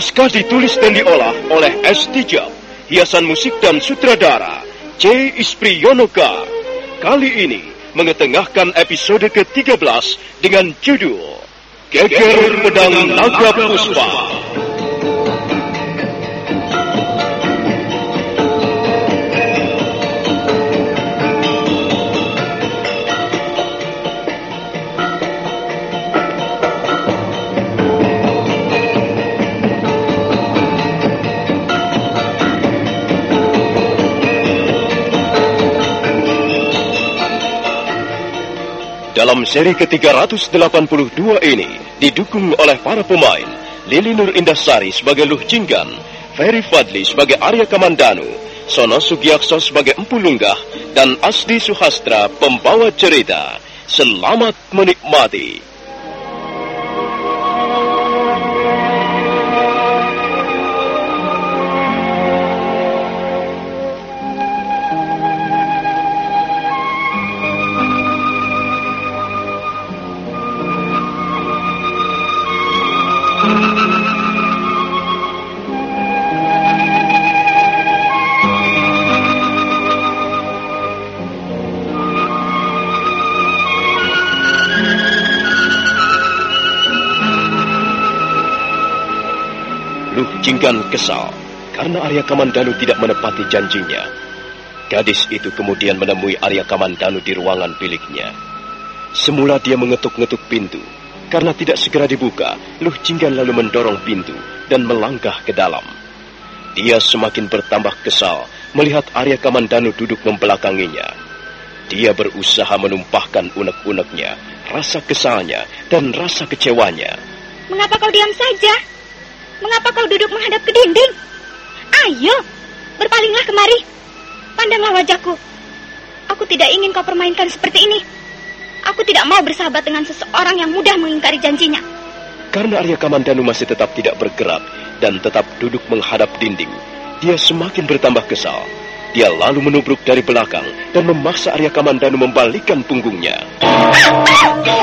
Naskah ditulis dan diolah oleh S. Tijab, hiasan musik dan sutradara C. Yonoka. Kali ini mengetengahkan episode ke-13 dengan judul Geger Pedang Naga Puspa. Dalam seri ke-382 ini didukung oleh para pemain Lili Nur Indasari sebagai Luh Jinggan, Ferry Fadli sebagai Arya Kamandanu, Sono Sugiyakso sebagai Empu Lunggah, dan Asdi Suhastra pembawa cerita. Selamat menikmati. Kesal karena Arya Kamandanu tidak menepati janjinya. Gadis itu kemudian menemui Arya Kamandanu di ruangan biliknya. Semula dia mengetuk-ngetuk pintu. Karena tidak segera dibuka, Luh Jinggan lalu mendorong pintu dan melangkah ke dalam. Dia semakin bertambah kesal melihat Arya Kamandanu duduk membelakanginya. Dia berusaha menumpahkan unek-uneknya, rasa kesalnya, dan rasa kecewanya. Mengapa kau diam saja? Mengapa kau duduk menghadap ke dinding? Ayo, berpalinglah kemari. Pandanglah wajahku. Aku tidak ingin kau permainkan seperti ini. Aku tidak mau bersahabat dengan seseorang yang mudah mengingkari janjinya. Karena Arya Kamandanu masih tetap tidak bergerak dan tetap duduk menghadap dinding, dia semakin bertambah kesal. Dia lalu menubruk dari belakang dan memaksa Arya Kamandanu membalikkan punggungnya. Ah! Ah!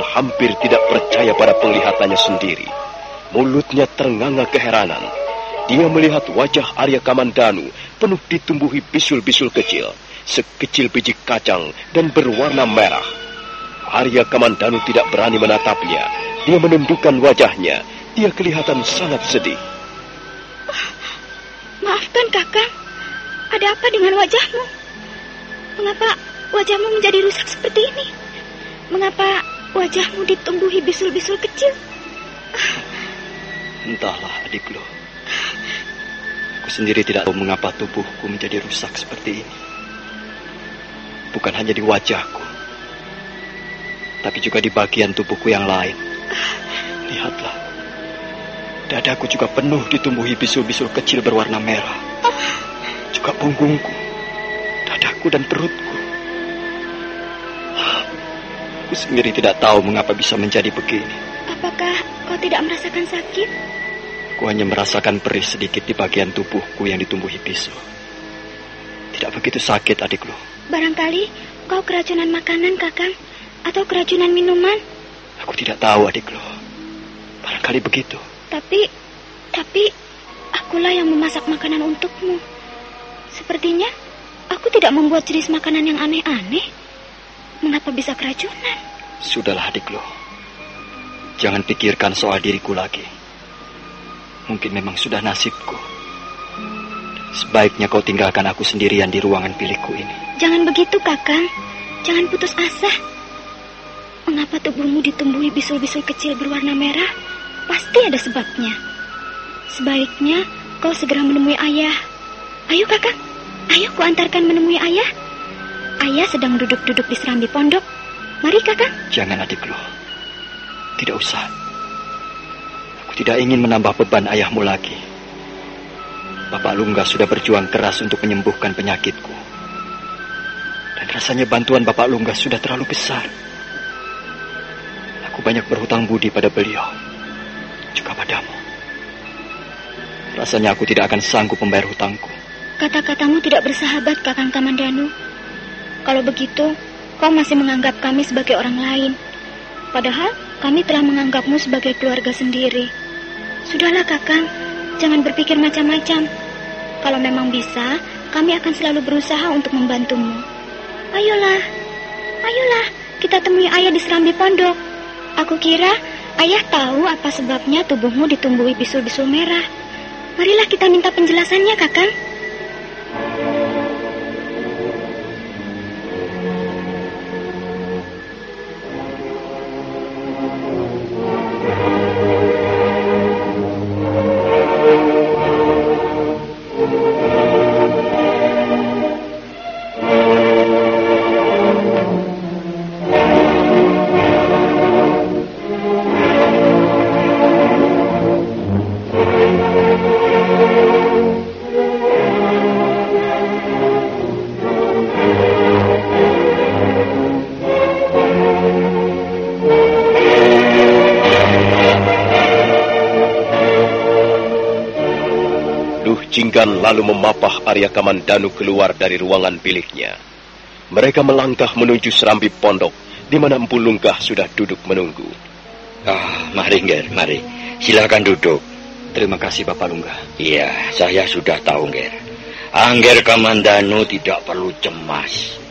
Hampir tidak percaya pada penglihatannya sendiri. Mulutnya ternganga keheranan. Dia melihat wajah Arya Kamandanu penuh ditumbuhi bisul-bisul kecil, sekecil biji kacang dan berwarna merah. Arya Kamandanu tidak berani menatapnya. Dia menundukkan wajahnya. Dia kelihatan sangat sedih. Maafkan kakak, ada apa dengan wajahmu? Mengapa wajahmu menjadi rusak seperti ini? Mengapa wajahmu ditumbuhi bisul-bisul kecil? Entahlah, adik lo. Aku sendiri tidak tahu mengapa tubuhku menjadi rusak seperti ini. Bukan hanya di wajahku, tapi juga di bagian tubuhku yang lain. Lihatlah, dadaku juga penuh ditumbuhi bisul-bisul kecil berwarna merah. Juga punggungku, dadaku dan perutku. Aku sendiri tidak tahu mengapa bisa menjadi begini. Apakah kau tidak merasakan sakit? Aku hanya merasakan perih sedikit di bagian tubuhku yang ditumbuhi bisu. Tidak begitu sakit, adikku. Barangkali kau keracunan makanan, Kakang, atau keracunan minuman. Aku tidak tahu, adikku. Barangkali begitu. Tapi, tapi akulah yang memasak makanan untukmu. Sepertinya aku tidak membuat jenis makanan yang aneh-aneh. Mengapa bisa keracunan? Sudahlah, adikku. Jangan pikirkan soal diriku lagi. Mungkin memang sudah nasibku. Sebaiknya kau tinggalkan aku sendirian di ruangan bilikku ini. Jangan begitu, Kakang. Jangan putus asa. Mengapa tubuhmu ditumbuhi bisul-bisul kecil berwarna merah? Pasti ada sebabnya. Sebaiknya kau segera menemui ayah. Ayo, Kakang. Ayo ku antarkan menemui ayah. Ayah sedang duduk-duduk di serambi pondok. Mari, Kakang. Jangan, adikku. Tidak usah. Aku tidak ingin menambah beban ayahmu lagi. Bapak Lungga sudah berjuang keras untuk menyembuhkan penyakitku. Dan rasanya bantuan Bapak Lungga sudah terlalu besar. Aku banyak berhutang budi pada beliau. Juga padamu. Rasanya aku tidak akan sanggup membayar hutangku. Kata-katamu tidak bersahabat, Kakang Kamandanu. Kalau begitu, kau masih menganggap kami sebagai orang lain. Padahal kami telah menganggapmu sebagai keluarga sendiri. Sudahlah kakang, jangan berpikir macam-macam. Kalau memang bisa, kami akan selalu berusaha untuk membantumu. Ayolah, ayolah, kita temui ayah di serambi pondok. Aku kira ayah tahu apa sebabnya tubuhmu ditumbuhi bisul-bisul merah. Marilah kita minta penjelasannya, kakang. Lalu memapah Arya Kamandanu keluar dari ruangan biliknya. Mereka melangkah menuju serambi pondok, di mana Empu Lunggah sudah duduk menunggu. Ah, mari, Nger, mari. Silakan duduk. Terima kasih, Bapak Lunggah. Iya, saya sudah tahu, Nger. Angger Kamandanu tidak perlu cemas.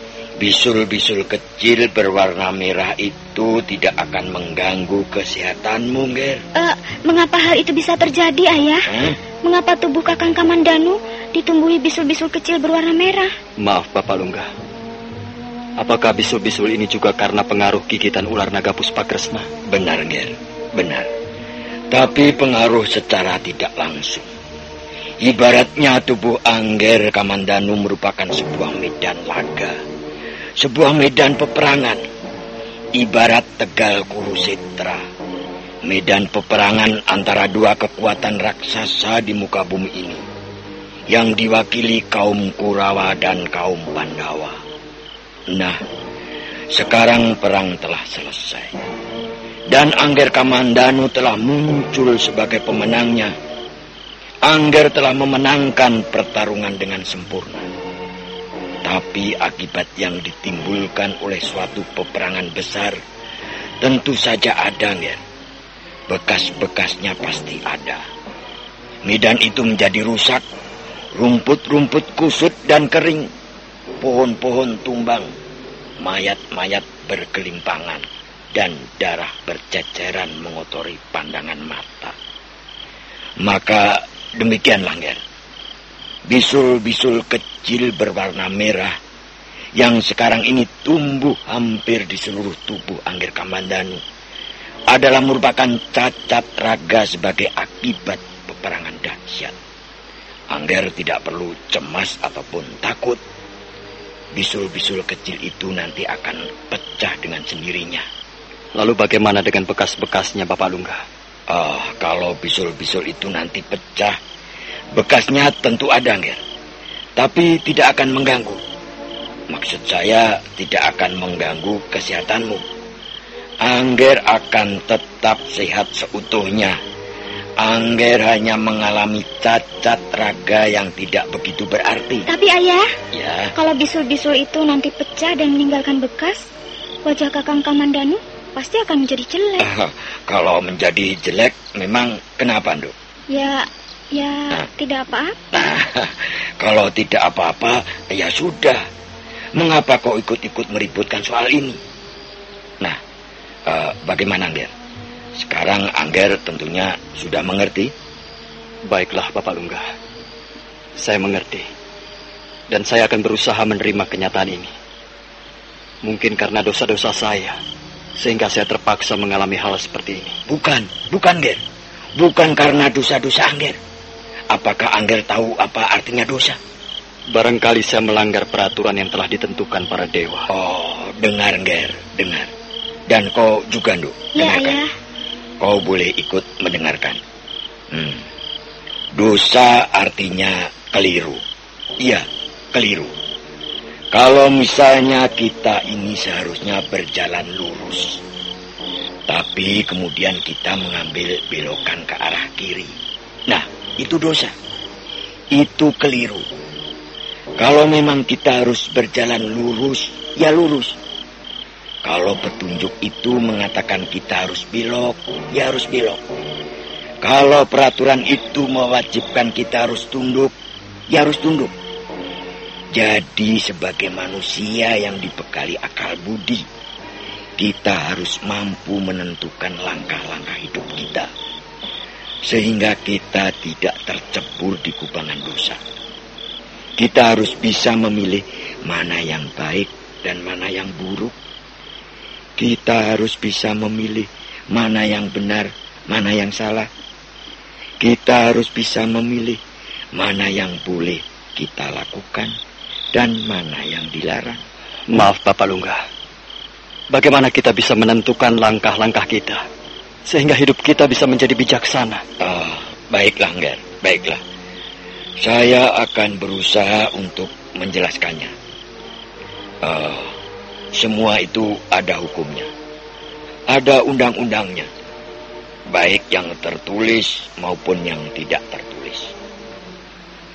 Bisul-bisul kecil berwarna merah itu tidak akan mengganggu kesehatanmu, Ger. Uh, mengapa hal itu bisa terjadi, Ayah? Hmm? Mengapa tubuh Kakang Kamandanu ditumbuhi bisul-bisul kecil berwarna merah? Maaf, Bapak Lungga. Apakah bisul-bisul ini juga karena pengaruh gigitan ular naga Puspakresna? Benar, Ger. Benar. Tapi pengaruh secara tidak langsung. Ibaratnya tubuh Angger Kamandanu merupakan sebuah medan laga sebuah medan peperangan. Ibarat Tegal Kurusetra. Medan peperangan antara dua kekuatan raksasa di muka bumi ini. Yang diwakili kaum Kurawa dan kaum Pandawa. Nah, sekarang perang telah selesai. Dan Angger Kamandanu telah muncul sebagai pemenangnya. Angger telah memenangkan pertarungan dengan sempurna. Tapi akibat yang ditimbulkan oleh suatu peperangan besar Tentu saja ada, Nger. Bekas-bekasnya pasti ada. Medan itu menjadi rusak, rumput-rumput kusut dan kering, pohon-pohon tumbang, mayat-mayat berkelimpangan, dan darah berceceran mengotori pandangan mata. Maka demikianlah, Nger. Bisul-bisul kecil berwarna merah yang sekarang ini tumbuh hampir di seluruh tubuh Angger Kamandanu adalah merupakan cacat raga sebagai akibat peperangan dahsyat. Angger tidak perlu cemas ataupun takut. Bisul-bisul kecil itu nanti akan pecah dengan sendirinya. Lalu bagaimana dengan bekas-bekasnya Bapak Lungga? Oh, kalau bisul-bisul itu nanti pecah, bekasnya tentu ada, Angger. Tapi tidak akan mengganggu. Maksud saya tidak akan mengganggu kesehatanmu. Angger akan tetap sehat seutuhnya. Angger hanya mengalami cacat raga yang tidak begitu berarti. Tapi ayah, Ya, kalau bisul-bisul itu nanti pecah dan meninggalkan bekas, wajah kakang Kamandanu pasti akan menjadi jelek. kalau menjadi jelek memang kenapa, Nduk? Ya, ya tidak apa-apa. Nah, kalau tidak apa-apa, ya sudah. Mengapa kau ikut-ikut meributkan soal ini? Eh, bagaimana Angger? Sekarang Angger tentunya sudah mengerti. Baiklah Bapak Lungga. Saya mengerti. Dan saya akan berusaha menerima kenyataan ini. Mungkin karena dosa-dosa saya, sehingga saya terpaksa mengalami hal seperti ini. Bukan, bukan Ger. Bukan karena dosa-dosa Angger. Apakah Angger tahu apa artinya dosa? Barangkali saya melanggar peraturan yang telah ditentukan para dewa. Oh, dengar Ger, dengar. Dan kau juga, Nduk, Ya, dengarkan. ayah. Kau boleh ikut mendengarkan. Hmm. Dosa artinya keliru. Iya, keliru. Kalau misalnya kita ini seharusnya berjalan lurus. Tapi kemudian kita mengambil belokan ke arah kiri. Nah, itu dosa. Itu keliru. Kalau memang kita harus berjalan lurus, ya lurus. Kalau petunjuk itu mengatakan kita harus belok, ya harus belok. Kalau peraturan itu mewajibkan kita harus tunduk, ya harus tunduk. Jadi sebagai manusia yang dibekali akal budi, kita harus mampu menentukan langkah-langkah hidup kita. Sehingga kita tidak tercebur di kubangan dosa. Kita harus bisa memilih mana yang baik dan mana yang buruk. Kita harus bisa memilih mana yang benar, mana yang salah. Kita harus bisa memilih mana yang boleh kita lakukan dan mana yang dilarang. Maaf Bapak Lungga. Bagaimana kita bisa menentukan langkah-langkah kita? Sehingga hidup kita bisa menjadi bijaksana. Ah, baiklah, Nger, baiklah. Saya akan berusaha untuk menjelaskannya. Ah, semua itu ada hukumnya. Ada undang-undangnya. Baik yang tertulis maupun yang tidak tertulis.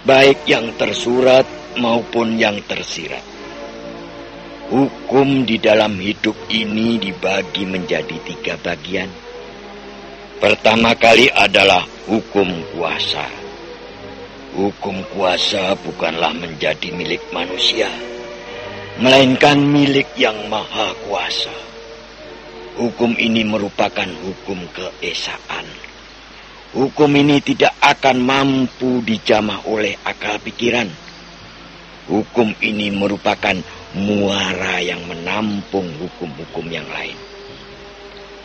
Baik yang tersurat maupun yang tersirat. Hukum di dalam hidup ini dibagi menjadi tiga bagian. Pertama kali adalah hukum kuasa. Hukum kuasa bukanlah menjadi milik manusia, melainkan milik yang maha kuasa. Hukum ini merupakan hukum keesaan. Hukum ini tidak akan mampu dijamah oleh akal pikiran. Hukum ini merupakan muara yang menampung hukum-hukum yang lain.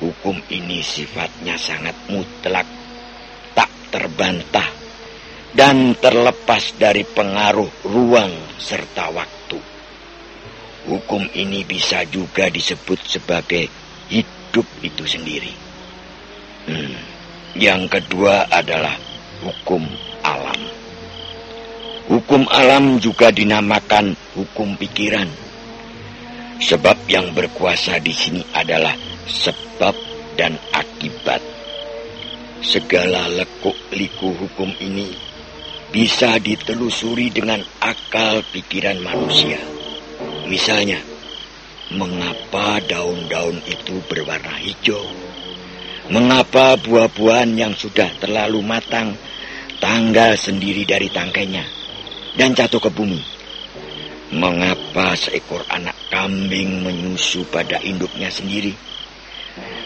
Hukum ini sifatnya sangat mutlak, tak terbantah, dan terlepas dari pengaruh ruang serta waktu. Hukum ini bisa juga disebut sebagai hidup itu sendiri. Hmm. Yang kedua adalah hukum alam. Hukum alam juga dinamakan hukum pikiran. Sebab yang berkuasa di sini adalah sebab dan akibat. Segala lekuk-liku hukum ini bisa ditelusuri dengan akal pikiran manusia. Misalnya, mengapa daun-daun itu berwarna hijau? Mengapa buah-buahan yang sudah terlalu matang tanggal sendiri dari tangkainya dan jatuh ke bumi? Mengapa seekor anak kambing menyusu pada induknya sendiri?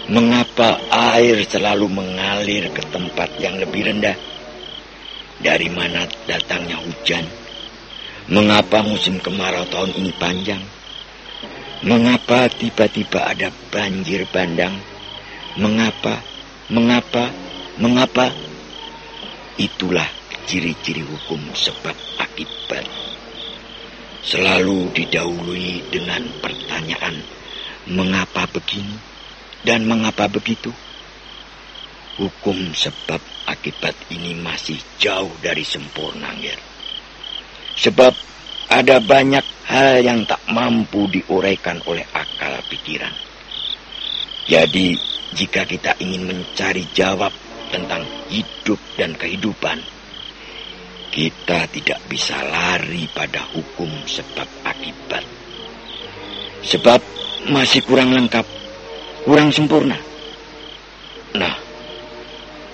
Mengapa air selalu mengalir ke tempat yang lebih rendah? Dari mana datangnya hujan? Mengapa musim kemarau tahun ini panjang? Mengapa tiba-tiba ada banjir bandang? Mengapa? Mengapa? Mengapa? Itulah ciri-ciri hukum sebab akibat. Selalu didahului dengan pertanyaan, mengapa begini dan mengapa begitu? Hukum sebab akibat ini masih jauh dari sempurna, Ger. Sebab ada banyak hal yang tak mampu diuraikan oleh akal pikiran. Jadi, jika kita ingin mencari jawab tentang hidup dan kehidupan, kita tidak bisa lari pada hukum sebab akibat. Sebab masih kurang lengkap, kurang sempurna. Nah,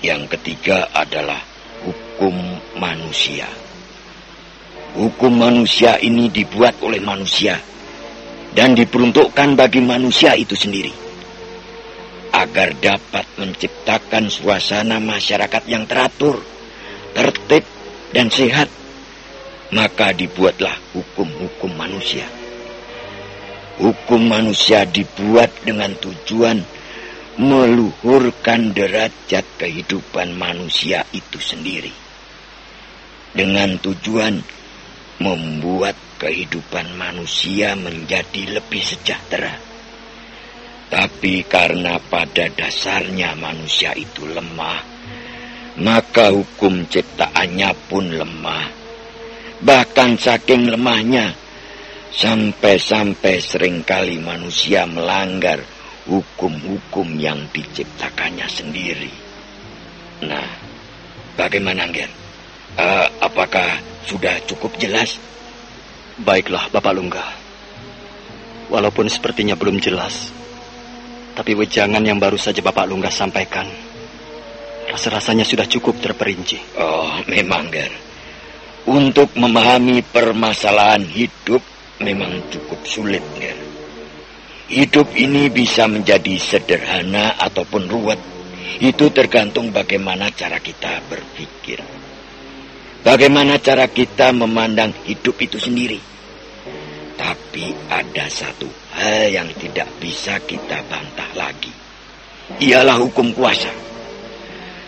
yang ketiga adalah hukum manusia. Hukum manusia ini dibuat oleh manusia dan diperuntukkan bagi manusia itu sendiri agar dapat menciptakan suasana masyarakat yang teratur, tertib, dan sehat. Maka dibuatlah hukum-hukum manusia. Hukum manusia dibuat dengan tujuan meluhurkan derajat kehidupan manusia itu sendiri. Dengan tujuan membuat kehidupan manusia menjadi lebih sejahtera. Tapi karena pada dasarnya manusia itu lemah, maka hukum ciptaannya pun lemah. Bahkan saking lemahnya, sampai-sampai sering kali manusia melanggar hukum-hukum yang diciptakannya sendiri. Nah, bagaimana, Ger? Uh, apakah sudah cukup jelas? Baiklah, Bapak Lungga. Walaupun sepertinya belum jelas, tapi wejangan yang baru saja Bapak Lungga sampaikan, rasa-rasanya sudah cukup terperinci. Oh, memang, Ger. Untuk memahami permasalahan hidup memang cukup sulit, Ger. Hidup ini bisa menjadi sederhana ataupun ruwet. Itu tergantung bagaimana cara kita berpikir. Bagaimana cara kita memandang hidup itu sendiri. Tapi ada satu hal yang tidak bisa kita bantah lagi. Ialah hukum kuasa.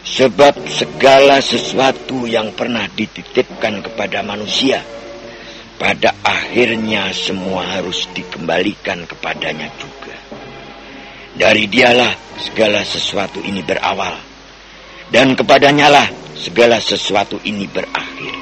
Sebab segala sesuatu yang pernah dititipkan kepada manusia, pada akhirnya semua harus dikembalikan kepadanya juga. Dari dialah segala sesuatu ini berawal. Dan kepadanya lah segala sesuatu ini berakhir.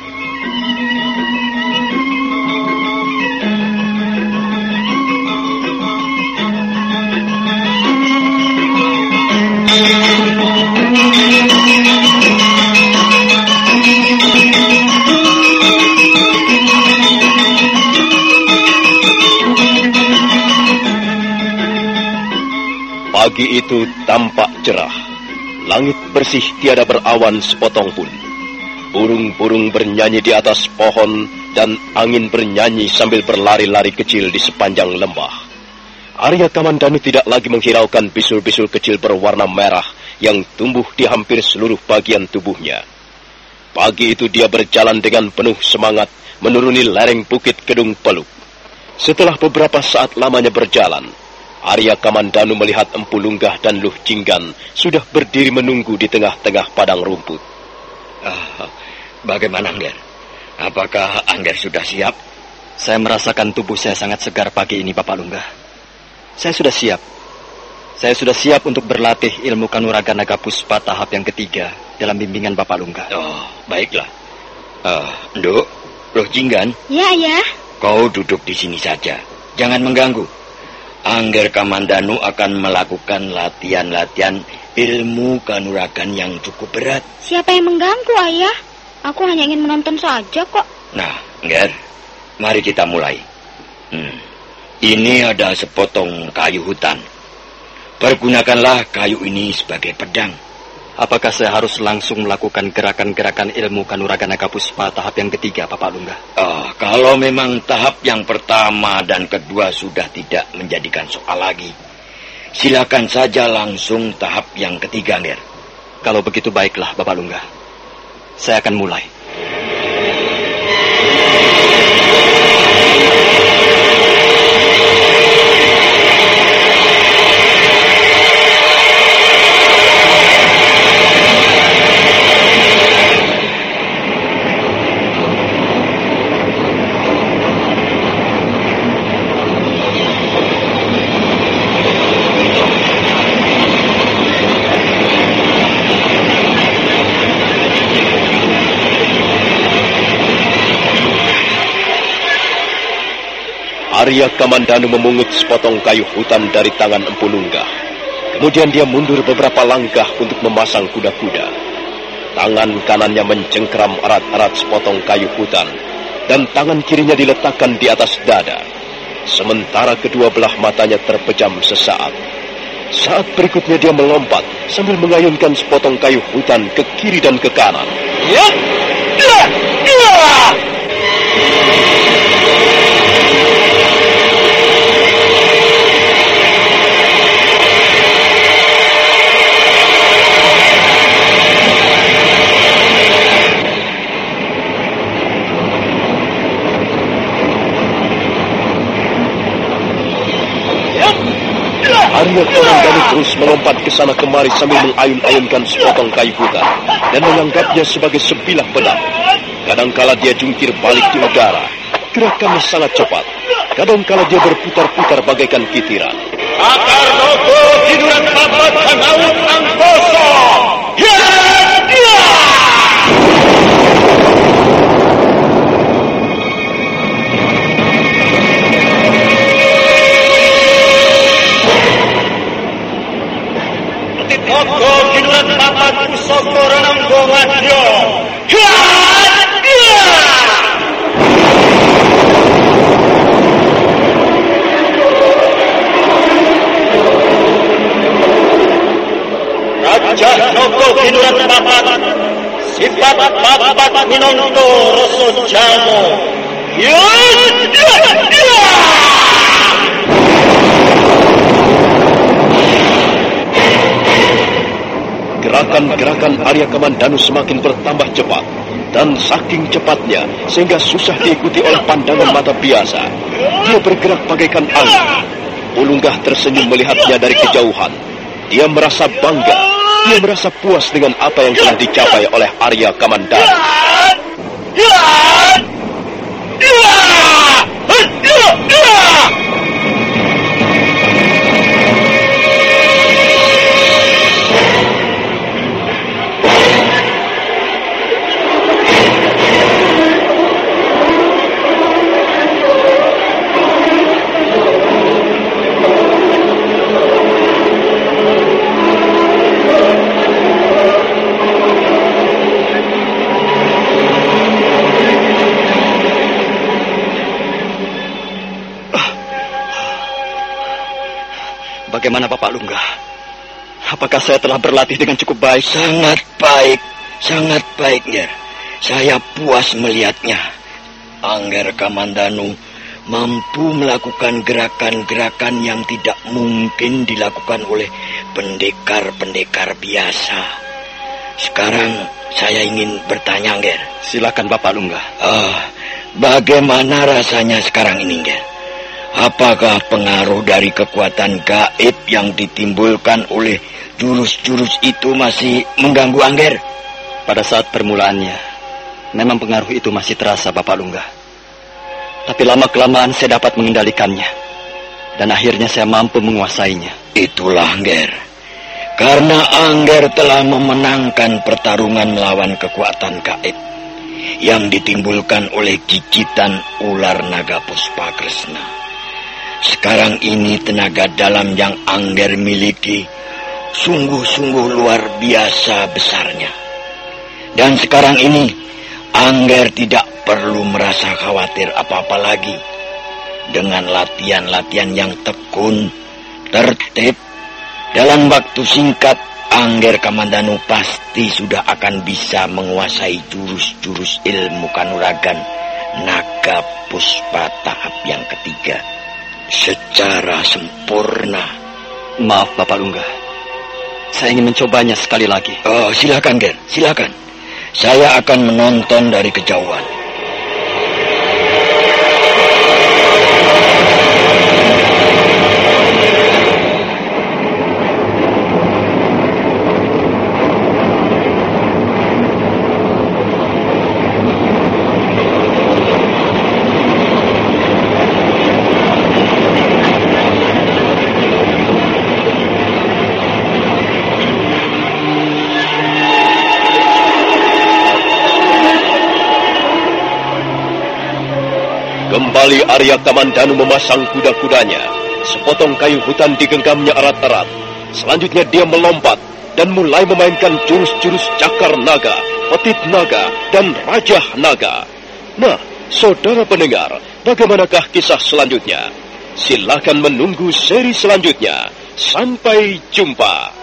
Pagi itu tampak cerah. Langit bersih tiada berawan sepotong pun. Burung-burung bernyanyi di atas pohon dan angin bernyanyi sambil berlari-lari kecil di sepanjang lembah. Arya Kamandanu tidak lagi menghiraukan bisul-bisul kecil berwarna merah yang tumbuh di hampir seluruh bagian tubuhnya. Pagi itu dia berjalan dengan penuh semangat menuruni lereng bukit Kedung Peluk. Setelah beberapa saat lamanya berjalan, Arya Kamandanu melihat Empu Lunggah dan Luh Jinggan sudah berdiri menunggu di tengah-tengah padang rumput. Uh, bagaimana Angger? Apakah Angger sudah siap? Saya merasakan tubuh saya sangat segar pagi ini, Bapak Lunggah. Saya sudah siap. Saya sudah siap untuk berlatih ilmu kanuragan naga puspa tahap yang ketiga dalam bimbingan Bapak Lunggah. Oh, baiklah. Uh, Nduk, Luh Jinggan. Ya, ya. Kau duduk di sini saja. Jangan mengganggu. Angger Kamandanu akan melakukan latihan-latihan ilmu kanuragan yang cukup berat. Siapa yang mengganggu, Ayah? Aku hanya ingin menonton saja kok. Nah, Angger, mari kita mulai. Hmm. Ini ada sepotong kayu hutan. Pergunakanlah kayu ini sebagai pedang. Apakah saya harus langsung melakukan gerakan-gerakan ilmu kanuragan puspa tahap yang ketiga, Bapak Lungga? Oh, kalau memang tahap yang pertama dan kedua sudah tidak menjadikan soal lagi, silakan saja langsung tahap yang ketiga, Nger. Kalau begitu baiklah, Bapak Lungga. Saya akan mulai. Arya Kamandanu memungut sepotong kayu hutan dari tangan Empu Nunggah. Kemudian dia mundur beberapa langkah untuk memasang kuda-kuda. Tangan kanannya mencengkram erat-erat sepotong kayu hutan dan tangan kirinya diletakkan di atas dada. Sementara kedua belah matanya terpejam sesaat. Saat berikutnya dia melompat sambil mengayunkan sepotong kayu hutan ke kiri dan ke kanan. Ya! Ya! Ya! Terus melompat ke sana kemari sambil mengayun-ayunkan sepotong kayu hutan dan menganggapnya sebagai sebilah pedang. Kadangkala dia jungkir balik di udara. Gerakannya sangat cepat. Kadangkala dia berputar-putar bagaikan kitiran. Akar nopo hiduran papat angkoso. 맞고서 떠나는 것 같죠. Raja Joko Kinurat Bapak Sifat Bapak Minum Toro Sujamo Yudhya Gerakan-gerakan Arya Kamandanu semakin bertambah cepat. Dan saking cepatnya, sehingga susah diikuti oleh pandangan mata biasa. Dia bergerak bagaikan angin. Ulunggah tersenyum melihatnya dari kejauhan. Dia merasa bangga. Dia merasa puas dengan apa yang telah dicapai oleh Arya Kamandanu. Saya telah berlatih dengan cukup baik? Sangat baik, sangat baik, Nger. Saya puas melihatnya. Angger Kamandanu mampu melakukan gerakan-gerakan yang tidak mungkin dilakukan oleh pendekar-pendekar biasa. Sekarang saya ingin bertanya, Nger. Silakan Bapak Lungga. Ah, bagaimana rasanya sekarang ini, Nger? Apakah pengaruh dari kekuatan gaib yang ditimbulkan oleh jurus-jurus itu masih mengganggu Angger? Pada saat permulaannya, memang pengaruh itu masih terasa Bapak Lungga. Tapi lama-kelamaan saya dapat mengendalikannya. Dan akhirnya saya mampu menguasainya. Itulah Angger. Karena Angger telah memenangkan pertarungan melawan kekuatan gaib yang ditimbulkan oleh gigitan ular naga puspa Kresna. Sekarang ini tenaga dalam yang Angger miliki sungguh-sungguh luar biasa besarnya. Dan sekarang ini Angger tidak perlu merasa khawatir apa-apa lagi. dengan latihan-latihan yang tekun, tertib, dalam waktu singkat Angger Kamandanu pasti sudah akan bisa menguasai jurus-jurus ilmu kanuragan naga puspa tahap yang ketiga secara sempurna. Maaf Bapak Lungga, saya ingin mencobanya sekali lagi. Oh, silakan Ger, silakan. Saya akan menonton dari kejauhan. Kembali Arya Kamandanu memasang kuda-kudanya. Sepotong kayu hutan digenggamnya erat-erat. Selanjutnya dia melompat dan mulai memainkan jurus-jurus cakar naga, petit naga, dan rajah naga. Nah, saudara pendengar, bagaimanakah kisah selanjutnya? Silakan menunggu seri selanjutnya. Sampai jumpa.